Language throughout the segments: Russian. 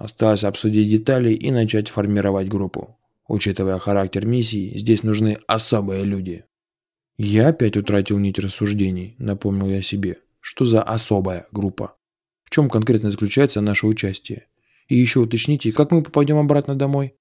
Осталось обсудить детали и начать формировать группу. Учитывая характер миссии, здесь нужны особые люди. Я опять утратил нить рассуждений, напомнил я себе. Что за особая группа? В чем конкретно заключается наше участие? И еще уточните, как мы попадем обратно домой?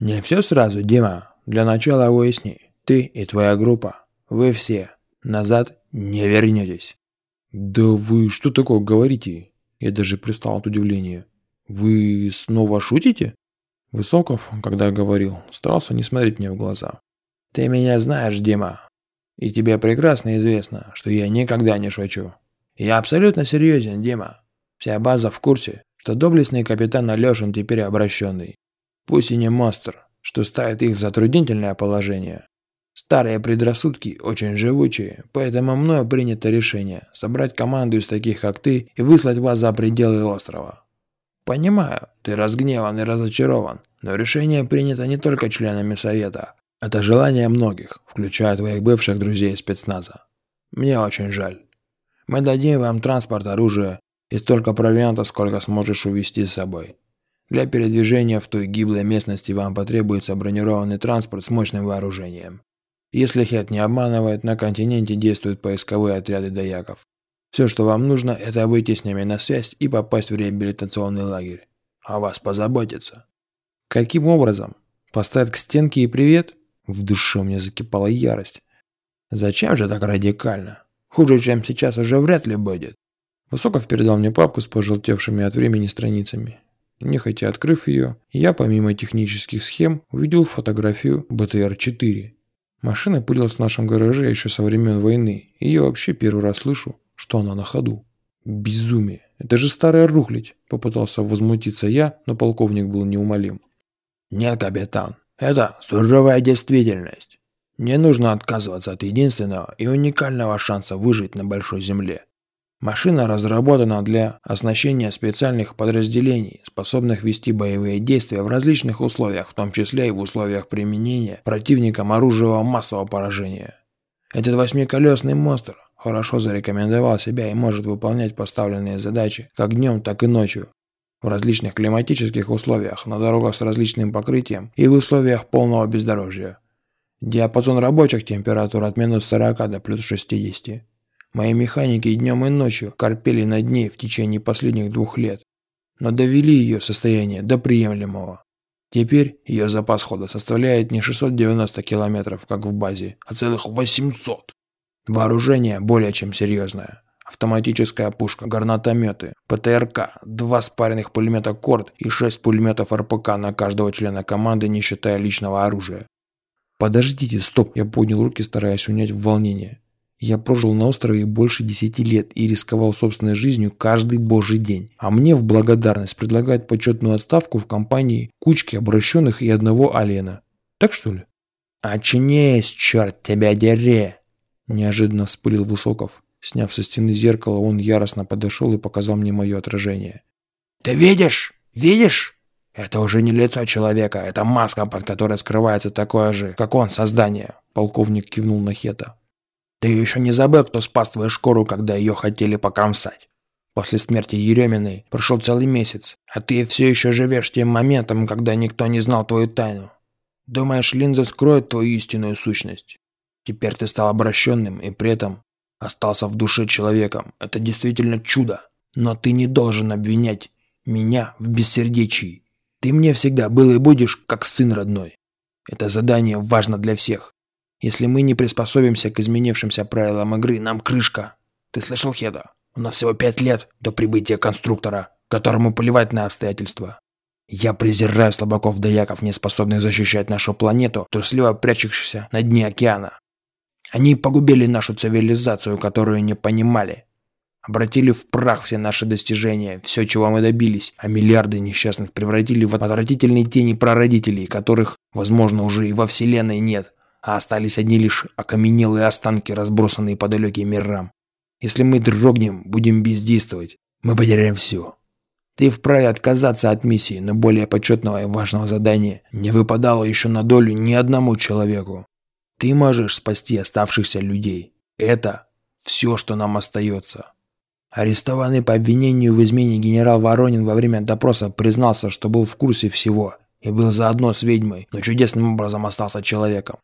Не все сразу, Дима. Для начала выясни. Ты и твоя группа. Вы все. Назад не вернетесь. Да вы что такое говорите? Я даже пристал от удивления. Вы снова шутите? Высоков, когда говорил, старался не смотреть мне в глаза. Ты меня знаешь, Дима. И тебе прекрасно известно, что я никогда не шучу. Я абсолютно серьезен, Дима. Вся база в курсе, что доблестный капитан Алешин теперь обращенный. Пусть и не монстр, что ставит их в затруднительное положение. Старые предрассудки очень живучие, поэтому мною принято решение собрать команду из таких, как ты, и выслать вас за пределы острова. Понимаю, ты разгневан и разочарован, но решение принято не только членами Совета. Это желание многих, включая твоих бывших друзей спецназа. Мне очень жаль. Мы дадим вам транспорт, оружие и столько провианта, сколько сможешь увезти с собой. Для передвижения в той гиблой местности вам потребуется бронированный транспорт с мощным вооружением. Если Хет не обманывает, на континенте действуют поисковые отряды дояков. Все, что вам нужно, это выйти с ними на связь и попасть в реабилитационный лагерь. О вас позаботиться. Каким образом? Поставить к стенке и привет? В душе у меня закипала ярость. Зачем же так радикально? Хуже, чем сейчас, уже вряд ли будет. Высоков передал мне папку с пожелтевшими от времени страницами. Нехотя открыв ее, я помимо технических схем увидел фотографию БТР-4. Машина пылилась в нашем гараже еще со времен войны, и я вообще первый раз слышу, что она на ходу. Безумие. Это же старая рухлядь, попытался возмутиться я, но полковник был неумолим. Нет, капитан, это суровая действительность. Не нужно отказываться от единственного и уникального шанса выжить на большой земле. Машина разработана для оснащения специальных подразделений, способных вести боевые действия в различных условиях, в том числе и в условиях применения противником оружия массового поражения. Этот восьмиколесный монстр хорошо зарекомендовал себя и может выполнять поставленные задачи как днем, так и ночью, в различных климатических условиях, на дорогах с различным покрытием и в условиях полного бездорожья. Диапазон рабочих температур от минус 40 до плюс 60. Мои механики днем и ночью корпели над ней в течение последних двух лет, но довели ее состояние до приемлемого. Теперь ее запас хода составляет не 690 километров, как в базе, а целых 800. Вооружение более чем серьезное. Автоматическая пушка, гранатометы, ПТРК, два спаренных пулемета «Корд» и шесть пулеметов РПК на каждого члена команды, не считая личного оружия. «Подождите, стоп!» Я поднял руки, стараясь унять волнение. Я прожил на острове больше десяти лет и рисковал собственной жизнью каждый божий день. А мне в благодарность предлагают почетную отставку в компании кучки обращенных и одного алиена. Так что ли? «Очнись, черт тебя дери!» Неожиданно вспылил Высоков. Сняв со стены зеркало, он яростно подошел и показал мне мое отражение. «Ты видишь? Видишь? Это уже не лицо человека, это маска, под которой скрывается такое же, как он, создание!» Полковник кивнул на Хета. Ты еще не забыл, кто спас твою шкуру, когда ее хотели покромсать. После смерти Ереминой прошел целый месяц, а ты все еще живешь тем моментом, когда никто не знал твою тайну. Думаешь, линза скроет твою истинную сущность? Теперь ты стал обращенным и при этом остался в душе человеком. Это действительно чудо. Но ты не должен обвинять меня в бессердечии. Ты мне всегда был и будешь, как сын родной. Это задание важно для всех. Если мы не приспособимся к изменившимся правилам игры, нам крышка. Ты слышал, Хеда? У нас всего пять лет до прибытия конструктора, которому плевать на обстоятельства. Я презираю слабаков-дояков, не способных защищать нашу планету, трусливо прячущихся на дне океана. Они погубили нашу цивилизацию, которую не понимали. Обратили в прах все наши достижения, все, чего мы добились, а миллиарды несчастных превратили в отвратительные тени прародителей, которых, возможно, уже и во Вселенной нет а остались одни лишь окаменелые останки, разбросанные по далеким мирам. Если мы дрогнем, будем бездействовать, мы потеряем все. Ты вправе отказаться от миссии, но более почетного и важного задания не выпадало еще на долю ни одному человеку. Ты можешь спасти оставшихся людей. Это все, что нам остается. Арестованный по обвинению в измене генерал Воронин во время допроса признался, что был в курсе всего и был заодно с ведьмой, но чудесным образом остался человеком.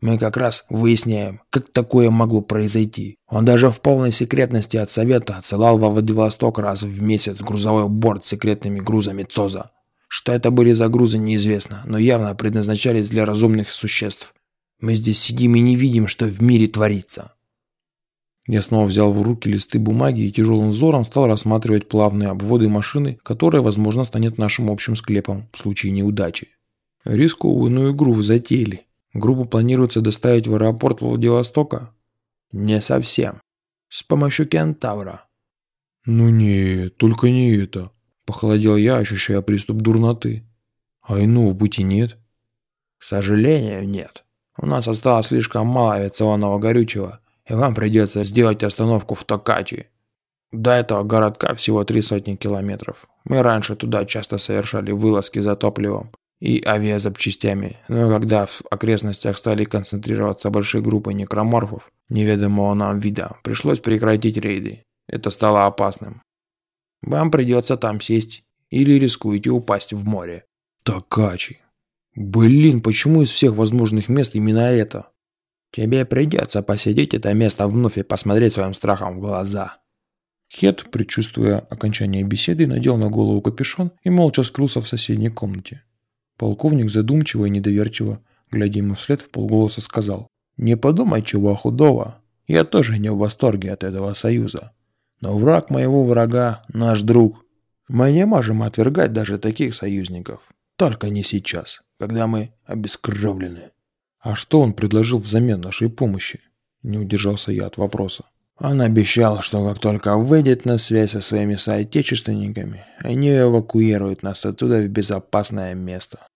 Мы как раз выясняем, как такое могло произойти. Он даже в полной секретности от Совета отсылал во Владивосток раз в месяц грузовой борт с секретными грузами ЦОЗа. Что это были за грузы, неизвестно, но явно предназначались для разумных существ. Мы здесь сидим и не видим, что в мире творится. Я снова взял в руки листы бумаги и тяжелым взором стал рассматривать плавные обводы машины, которая, возможно, станет нашим общим склепом в случае неудачи. Рискованную игру затеяли. Группу планируется доставить в аэропорт Владивостока? Не совсем. С помощью кентавра. Ну нет, только не это. Похолодел я, ощущая приступ дурноты. А иного пути нет? К сожалению, нет. У нас осталось слишком мало авиационного горючего, и вам придется сделать остановку в Токачи. До этого городка всего три сотни километров. Мы раньше туда часто совершали вылазки за топливом и авиазапчастями, но когда в окрестностях стали концентрироваться большие группы некроморфов неведомого нам вида, пришлось прекратить рейды. Это стало опасным. Вам придется там сесть или рискуете упасть в море. Токачи. Блин, почему из всех возможных мест именно это? Тебе придется посетить это место вновь и посмотреть своим страхом в глаза. Хет, предчувствуя окончание беседы, надел на голову капюшон и молча скрылся в соседней комнате. Полковник задумчиво и недоверчиво, глядя ему вслед, в полголоса сказал. «Не подумай чего худого. Я тоже не в восторге от этого союза. Но враг моего врага – наш друг. Мы не можем отвергать даже таких союзников. Только не сейчас, когда мы обескровлены». «А что он предложил взамен нашей помощи?» Не удержался я от вопроса. Он обещал, что как только выйдет на связь со своими соотечественниками, они эвакуируют нас отсюда в безопасное место.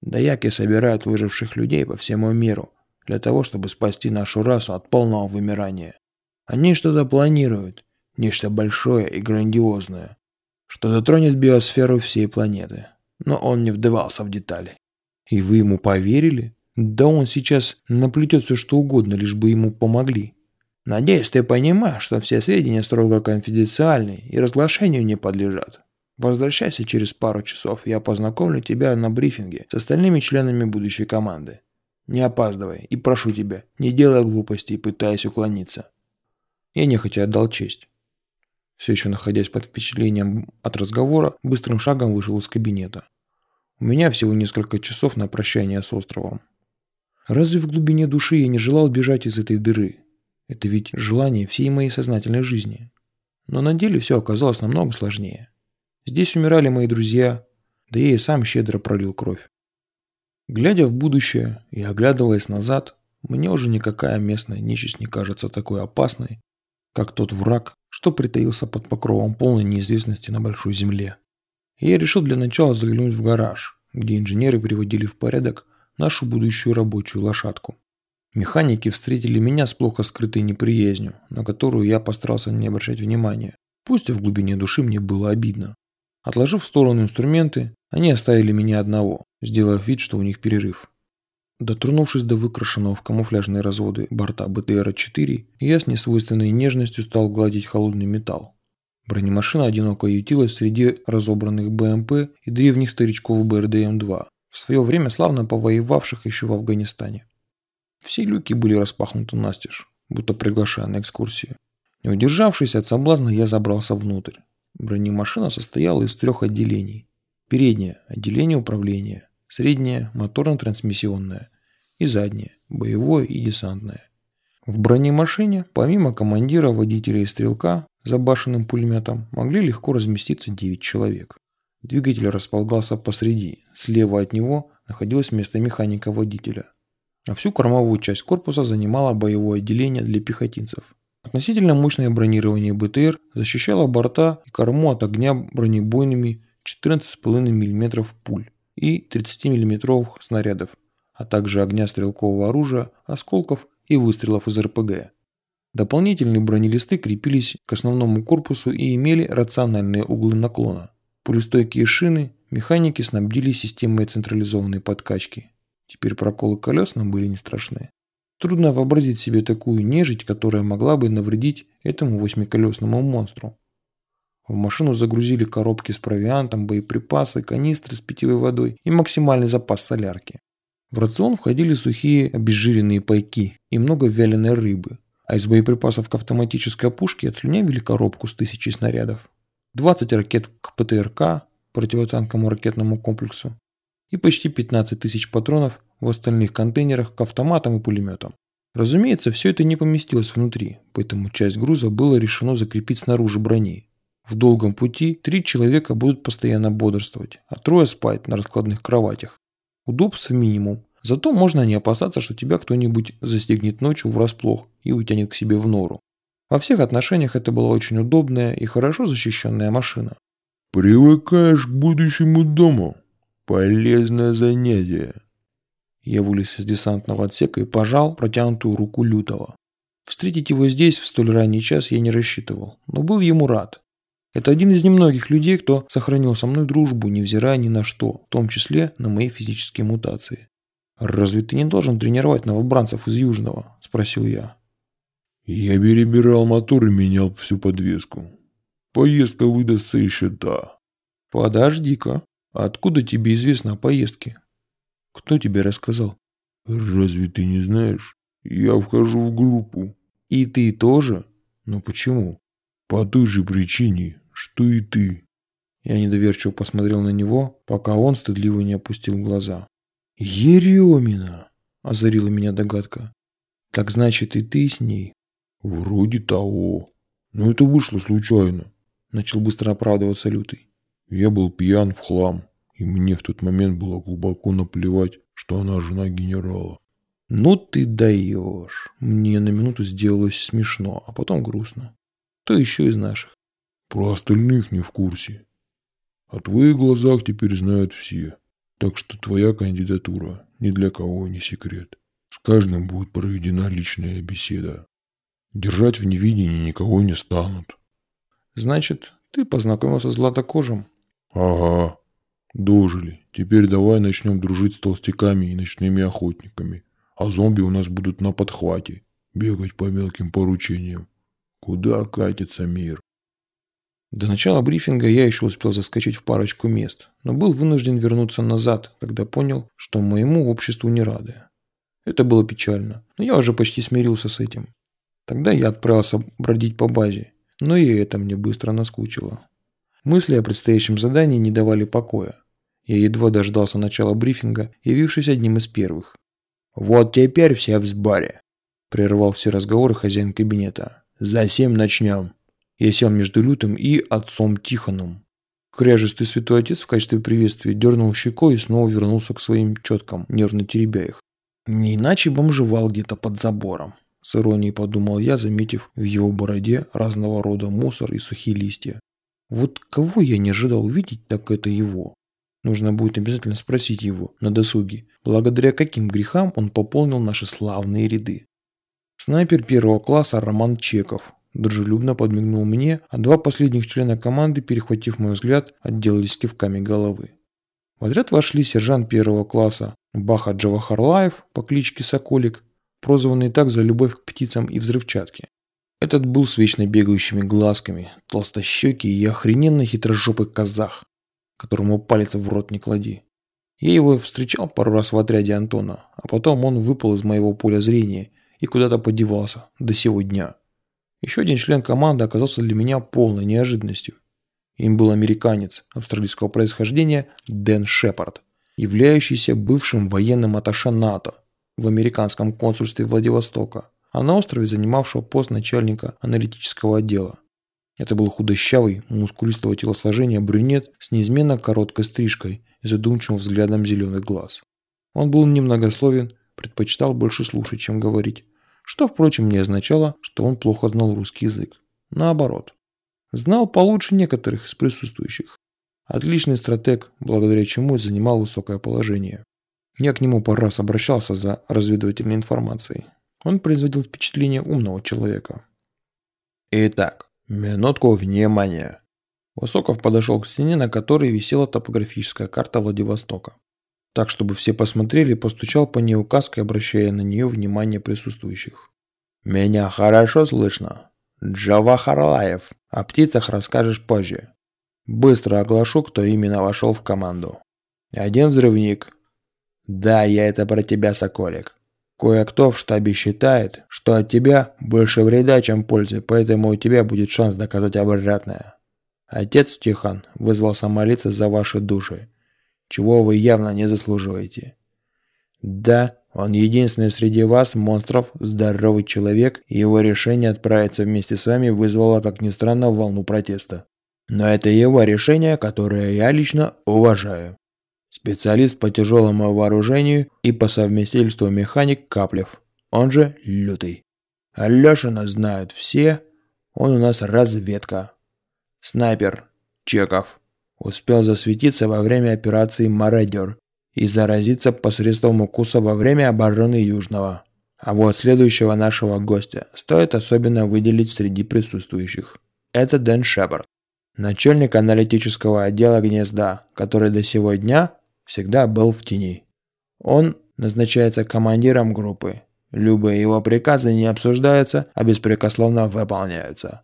Даяки собирают выживших людей по всему миру для того, чтобы спасти нашу расу от полного вымирания. Они что-то планируют, нечто большое и грандиозное, что затронет биосферу всей планеты. Но он не вдавался в детали. И вы ему поверили? Да он сейчас наплетет все что угодно, лишь бы ему помогли. Надеюсь, ты понимаешь, что все сведения строго конфиденциальны и разглашению не подлежат. Возвращайся через пару часов, я познакомлю тебя на брифинге с остальными членами будущей команды. Не опаздывай и прошу тебя, не делай глупостей, пытаясь уклониться. Я нехотя отдал честь. Все еще находясь под впечатлением от разговора, быстрым шагом вышел из кабинета. У меня всего несколько часов на прощание с островом. Разве в глубине души я не желал бежать из этой дыры? Это ведь желание всей моей сознательной жизни. Но на деле все оказалось намного сложнее. Здесь умирали мои друзья, да я и сам щедро пролил кровь. Глядя в будущее и оглядываясь назад, мне уже никакая местная нечисть не кажется такой опасной, как тот враг, что притаился под покровом полной неизвестности на большой земле. И я решил для начала заглянуть в гараж, где инженеры приводили в порядок нашу будущую рабочую лошадку. Механики встретили меня с плохо скрытой неприязнью, на которую я постарался не обращать внимания. Пусть и в глубине души мне было обидно. Отложив в сторону инструменты, они оставили меня одного, сделав вид, что у них перерыв. Дотронувшись до выкрашенного в камуфляжные разводы борта БТР-4, я с несвойственной нежностью стал гладить холодный металл. Бронемашина одиноко ютилась среди разобранных БМП и древних старичков БРДМ-2, в свое время славно повоевавших еще в Афганистане. Все люки были распахнуты настежь, будто приглашая на экскурсию. Не удержавшись от соблазна, я забрался внутрь. Бронемашина состояла из трех отделений. Переднее – отделение управления, среднее – моторно-трансмиссионное и заднее – боевое и десантное. В бронемашине, помимо командира, водителя и стрелка, за башенным пулеметом, могли легко разместиться 9 человек. Двигатель располагался посреди, слева от него находилось место механика-водителя – а всю кормовую часть корпуса занимало боевое отделение для пехотинцев. Относительно мощное бронирование БТР защищало борта и корму от огня бронебойными 14,5 мм пуль и 30 мм снарядов, а также огня стрелкового оружия, осколков и выстрелов из РПГ. Дополнительные бронелисты крепились к основному корпусу и имели рациональные углы наклона. Пулестойкие шины механики снабдили системой централизованной подкачки. Теперь проколы колес нам были не страшны. Трудно вообразить себе такую нежить, которая могла бы навредить этому восьмиколесному монстру. В машину загрузили коробки с провиантом, боеприпасы, канистры с питьевой водой и максимальный запас солярки. В рацион входили сухие обезжиренные пайки и много вяленой рыбы, а из боеприпасов к автоматической пушке отслюнявили коробку с тысячей снарядов, 20 ракет к ПТРК, противотанковому ракетному комплексу, и почти 15 тысяч патронов в остальных контейнерах к автоматам и пулеметам. Разумеется, все это не поместилось внутри, поэтому часть груза было решено закрепить снаружи брони. В долгом пути три человека будут постоянно бодрствовать, а трое спать на раскладных кроватях. Удобств минимум, зато можно не опасаться, что тебя кто-нибудь застегнет ночью врасплох и утянет к себе в нору. Во всех отношениях это была очень удобная и хорошо защищенная машина. «Привыкаешь к будущему дому. Полезное занятие», я вылез из десантного отсека и пожал протянутую руку Лютого. Встретить его здесь в столь ранний час я не рассчитывал, но был ему рад. Это один из немногих людей, кто сохранил со мной дружбу, невзирая ни на что, в том числе на мои физические мутации. «Разве ты не должен тренировать новобранцев из Южного?» – спросил я. «Я перебирал мотор и менял всю подвеску. Поездка выдастся еще та». «Подожди-ка, откуда тебе известно о поездке?» Кто тебе рассказал? Разве ты не знаешь? Я вхожу в группу. И ты тоже? Но почему? По той же причине, что и ты. Я недоверчиво посмотрел на него, пока он стыдливо не опустил глаза. «Еремина!» – озарила меня догадка. «Так значит, и ты с ней?» «Вроде того. Но это вышло случайно», – начал быстро оправдываться Лютый. «Я был пьян в хлам и мне в тот момент было глубоко наплевать, что она жена генерала. «Ну ты даешь!» Мне на минуту сделалось смешно, а потом грустно. То еще из наших. Про остальных не в курсе. О твоих глазах теперь знают все. Так что твоя кандидатура ни для кого не секрет. С каждым будет проведена личная беседа. Держать в невидении никого не станут. Значит, ты познакомился с Златокожим? Ага. Дожили. Теперь давай начнем дружить с толстяками и ночными охотниками. А зомби у нас будут на подхвате. Бегать по мелким поручениям. Куда катится мир? До начала брифинга я еще успел заскочить в парочку мест, но был вынужден вернуться назад, когда понял, что моему обществу не рады. Это было печально, но я уже почти смирился с этим. Тогда я отправился бродить по базе, но и это мне быстро наскучило. Мысли о предстоящем задании не давали покоя. Я едва дождался начала брифинга, явившись одним из первых. «Вот теперь все в сборе», – прервал все разговоры хозяин кабинета. «За семь начнем». Я сел между Лютым и отцом Тихоном. Кряжистый святой отец в качестве приветствия дернул щекой и снова вернулся к своим четкам, нервно теребя их. Не иначе бомжевал где-то под забором. С иронией подумал я, заметив в его бороде разного рода мусор и сухие листья. Вот кого я не ожидал увидеть, так это его. Нужно будет обязательно спросить его на досуге, благодаря каким грехам он пополнил наши славные ряды. Снайпер первого класса Роман Чеков дружелюбно подмигнул мне, а два последних члена команды, перехватив мой взгляд, отделались кивками головы. В отряд вошли сержант первого класса Баха Джавахарлаев по кличке Соколик, прозванный так за любовь к птицам и взрывчатке. Этот был с вечно бегающими глазками, толстощекий и охрененно хитрожопый казах, которому палец в рот не клади. Я его встречал пару раз в отряде Антона, а потом он выпал из моего поля зрения и куда-то подевался до сего дня. Еще один член команды оказался для меня полной неожиданностью. Им был американец австралийского происхождения Дэн Шепард, являющийся бывшим военным атташе НАТО в американском консульстве Владивостока а на острове занимавшего пост начальника аналитического отдела. Это был худощавый, мускулистого телосложения брюнет с неизменно короткой стрижкой и задумчивым взглядом зеленых глаз. Он был немногословен, предпочитал больше слушать, чем говорить, что, впрочем, не означало, что он плохо знал русский язык. Наоборот. Знал получше некоторых из присутствующих. Отличный стратег, благодаря чему и занимал высокое положение. Я к нему пару раз обращался за разведывательной информацией, он производил впечатление умного человека. Итак, минутку внимания. Высоков подошел к стене, на которой висела топографическая карта Владивостока. Так, чтобы все посмотрели, постучал по ней указкой, обращая на нее внимание присутствующих. «Меня хорошо слышно? Джавахарлаев. О птицах расскажешь позже. Быстро оглашу, кто именно вошел в команду. Один взрывник. Да, я это про тебя, Соколик. Кое-кто в штабе считает, что от тебя больше вреда, чем пользы, поэтому у тебя будет шанс доказать обратное. Отец Тихон вызвался молиться за ваши души, чего вы явно не заслуживаете. Да, он единственный среди вас, монстров, здоровый человек, и его решение отправиться вместе с вами вызвало, как ни странно, волну протеста. Но это его решение, которое я лично уважаю. Специалист по тяжелому вооружению и по совместительству механик Каплев, он же Лютый. Алешина знают все, он у нас разведка. Снайпер Чеков успел засветиться во время операции «Мародер», и заразиться посредством укуса во время обороны Южного. А вот следующего нашего гостя стоит особенно выделить среди присутствующих. Это Дэн Шепард, начальник аналитического отдела гнезда, который до сего дня всегда был в тени. Он назначается командиром группы. Любые его приказы не обсуждаются, а беспрекословно выполняются.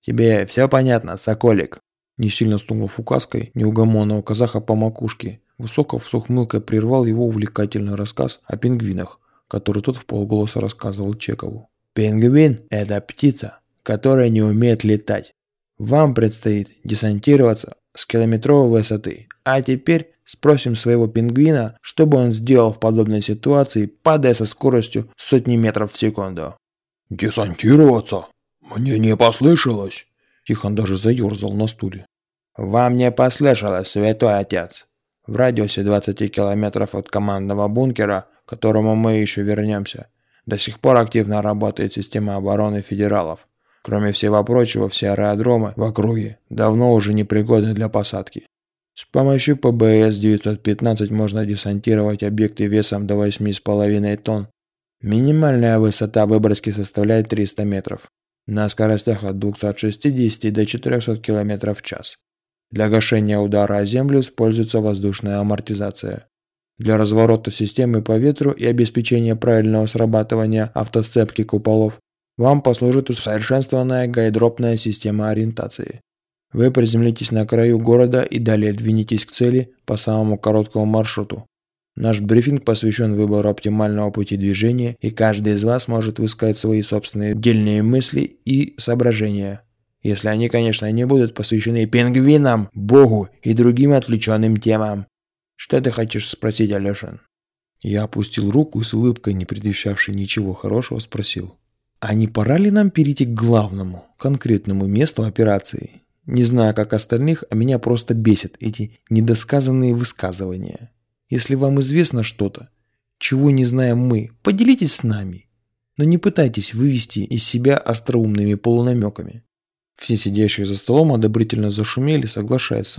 Тебе все понятно, Соколик? Не сильно стукнув указкой неугомонного казаха по макушке, Высоков с ухмылкой прервал его увлекательный рассказ о пингвинах, который тот в полголоса рассказывал Чекову. «Пингвин – это птица, которая не умеет летать. Вам предстоит десантироваться с километровой высоты. А теперь спросим своего пингвина, что бы он сделал в подобной ситуации, падая со скоростью сотни метров в секунду». «Десантироваться? Мне не послышалось!» Тихон даже заерзал на стуле. «Вам не послышалось, святой отец. В радиусе 20 километров от командного бункера, к которому мы еще вернемся, до сих пор активно работает система обороны федералов. Кроме всего прочего, все аэродромы в округе давно уже непригодны для посадки. С помощью ПБС-915 можно десантировать объекты весом до 8,5 тонн. Минимальная высота выброски составляет 300 метров. На скоростях от 260 до 400 км в час. Для гашения удара о землю используется воздушная амортизация. Для разворота системы по ветру и обеспечения правильного срабатывания автосцепки куполов вам послужит усовершенствованная гайдропная система ориентации. Вы приземлитесь на краю города и далее двинетесь к цели по самому короткому маршруту. Наш брифинг посвящен выбору оптимального пути движения, и каждый из вас может высказать свои собственные дельные мысли и соображения. Если они, конечно, не будут посвящены пингвинам, богу и другим отвлеченным темам. Что ты хочешь спросить, Алешин? Я опустил руку и с улыбкой, не предвещавшей ничего хорошего, спросил. А не пора ли нам перейти к главному, конкретному месту операции? Не знаю, как остальных, а меня просто бесят эти недосказанные высказывания. Если вам известно что-то, чего не знаем мы, поделитесь с нами. Но не пытайтесь вывести из себя остроумными полунамеками. Все сидящие за столом одобрительно зашумели, соглашаясь со